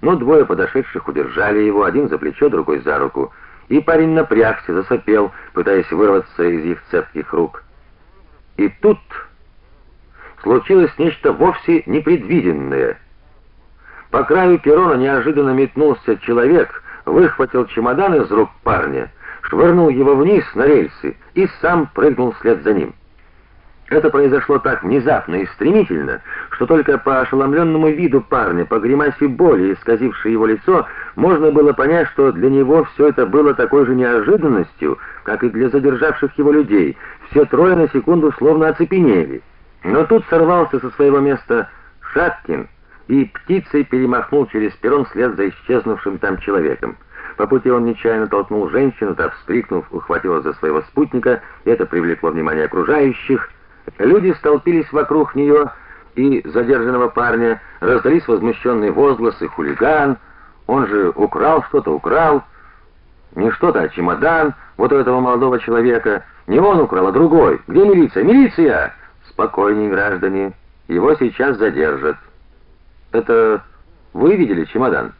но двое подошедших удержали его, один за плечо, другой за руку, и парень напрягся, засопел, пытаясь вырваться из их цепких рук. И тут случилось нечто вовсе непредвиденное. По краю перрона неожиданно метнулся человек, выхватил чемодан из рук парня, швырнул его вниз на рельсы и сам прыгнул вслед за ним. Это произошло так внезапно и стремительно, что только по ошеломленному виду парня, по гримасе боли, исказившей его лицо, можно было понять, что для него все это было такой же неожиданностью, как и для задержавших его людей. Все трое на секунду словно оцепенели. Но тут сорвался со своего места Шаткин и птицей перемахнул через перрон вслед за исчезнувшим там человеком. По пути он нечаянно толкнул женщину, та, вскрикнув, ухватилась за своего спутника, и это привлекло внимание окружающих. Люди столпились вокруг нее и задержанного парня, раздались возмущенные возгласы: "Хулиган! Он же украл что-то, украл!" Не что-то, а чемодан вот у этого молодого человека. Не он украл, а другой. Где милиция? Милиция! Спокойнее, граждане. Его сейчас задержат. Это вы видели чемодан?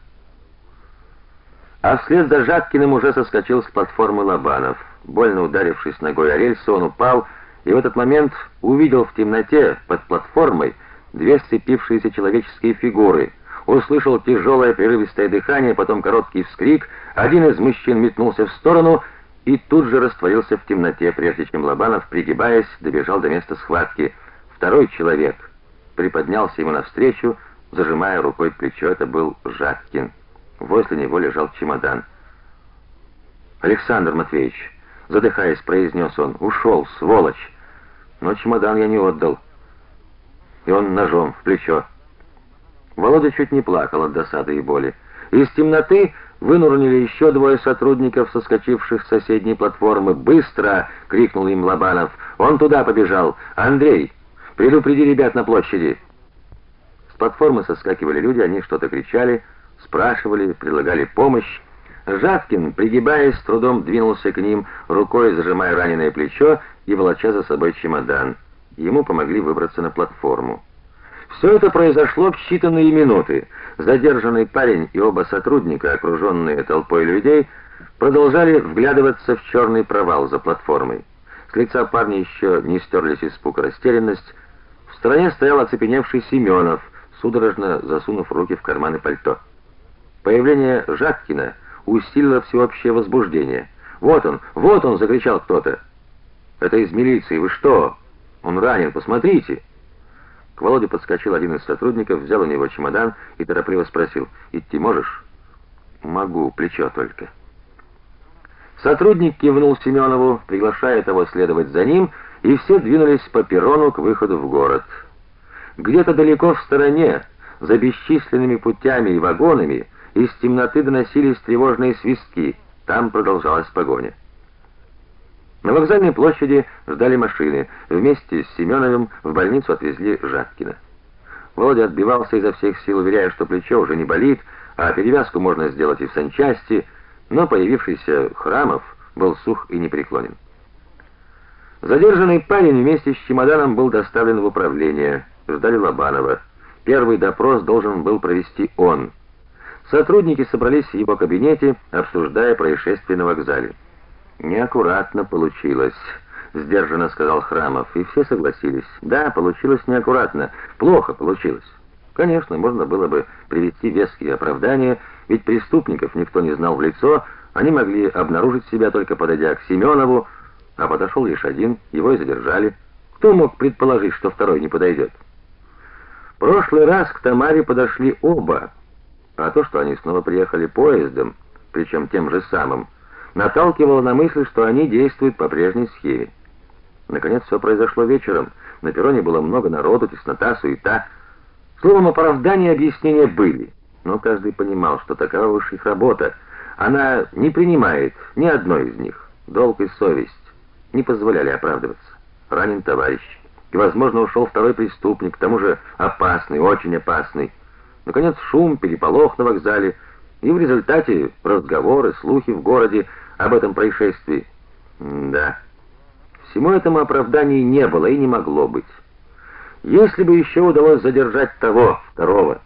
А вслед за Жаткиным уже соскочил с платформы Лобанов. Больно ударившись ногой о рельсы, он упал и в этот момент увидел в темноте под платформой две сцепившиеся человеческие фигуры. Услышал тяжелое прерывистое дыхание, потом короткий вскрик. Один из мужчин метнулся в сторону и тут же растворился в темноте, прежде чем Лобанов, пригибаясь, добежал до места схватки. Второй человек приподнялся ему навстречу, зажимая рукой плечо. Это был Жаткин. Возле него лежал чемодан. Александр Матвеевич задыхаясь, произнес он: "Ушел, сволочь. Но чемодан я не отдал". И он ножом в плечо. Володя чуть не плакал от досады и боли. Из темноты вынурнули еще двое сотрудников, соскочивших с соседней платформы. "Быстро!" крикнул им Лобанов. "Он туда побежал. Андрей, предупреди ребят на площади". С платформы соскакивали люди, они что-то кричали, спрашивали, предлагали помощь. Жаткин, пригибаясь, с трудом двинулся к ним, рукой зажимая раненое плечо и волоча за собой чемодан. Ему помогли выбраться на платформу. Все это произошло в считанные минуты. Задержанный парень и оба сотрудника, окруженные толпой людей, продолжали вглядываться в черный провал за платформой. С лица парня еще не стерлись испуг и растерянность. В стороне стоял оцепеневший Семенов, судорожно засунув руки в карманы пальто. Появление Жаткина усилило всеобщее возбуждение. "Вот он, вот он!" закричал кто-то. "Это из милиции. Вы что? Он ранен, посмотрите!" К Володе подскочил один из сотрудников, взял у него чемодан и торопливо спросил: "Идти можешь?" "Могу, плечо только". Сотрудник кивнул Семенову, приглашая того следовать за ним, и все двинулись по перрону к выходу в город. Где-то далеко в стороне, за бесчисленными путями и вагонами, из темноты доносились тревожные свистки. Там продолжалась погоня. На вокзальной площади ждали машины. Вместе с Семеновым в больницу отвезли Жаткина. Володя отбивался изо всех сил, уверяя, что плечо уже не болит, а перевязку можно сделать и в санчасти, но появившийся Храмов был сух и непреклонен. Задержанный парень вместе с чемоданом был доставлен в управление. Ждали Лобанова. Первый допрос должен был провести он. Сотрудники собрались в его кабинете, обсуждая происшествие на вокзале. Неаккуратно получилось, сдержанно сказал Храмов, и все согласились. Да, получилось неаккуратно, плохо получилось. Конечно, можно было бы привести веские оправдания, ведь преступников никто не знал в лицо, они могли обнаружить себя только подойдя к Семенову, а подошел лишь один, его и задержали. Кто мог предположить, что второй не подойдет? В прошлый раз к Тамаре подошли оба. А то, что они снова приехали поездом, причем тем же самым, наталкивало на мысль, что они действуют по прежней схеме. Наконец все произошло вечером. На перроне было много народу, теснота, суета. Словом, оправдания и объяснения были, но каждый понимал, что такова уж их работа. Она не принимает ни одной из них. Долг и совесть не позволяли оправдываться. Ранен товарищ, и, возможно, ушел второй преступник, к тому же опасный, очень опасный. Наконец шум, переполох на вокзале, и в результате разговоры, слухи в городе об этом происшествии. Да. Всему этому оправданий не было и не могло быть. Если бы еще удалось задержать того, второго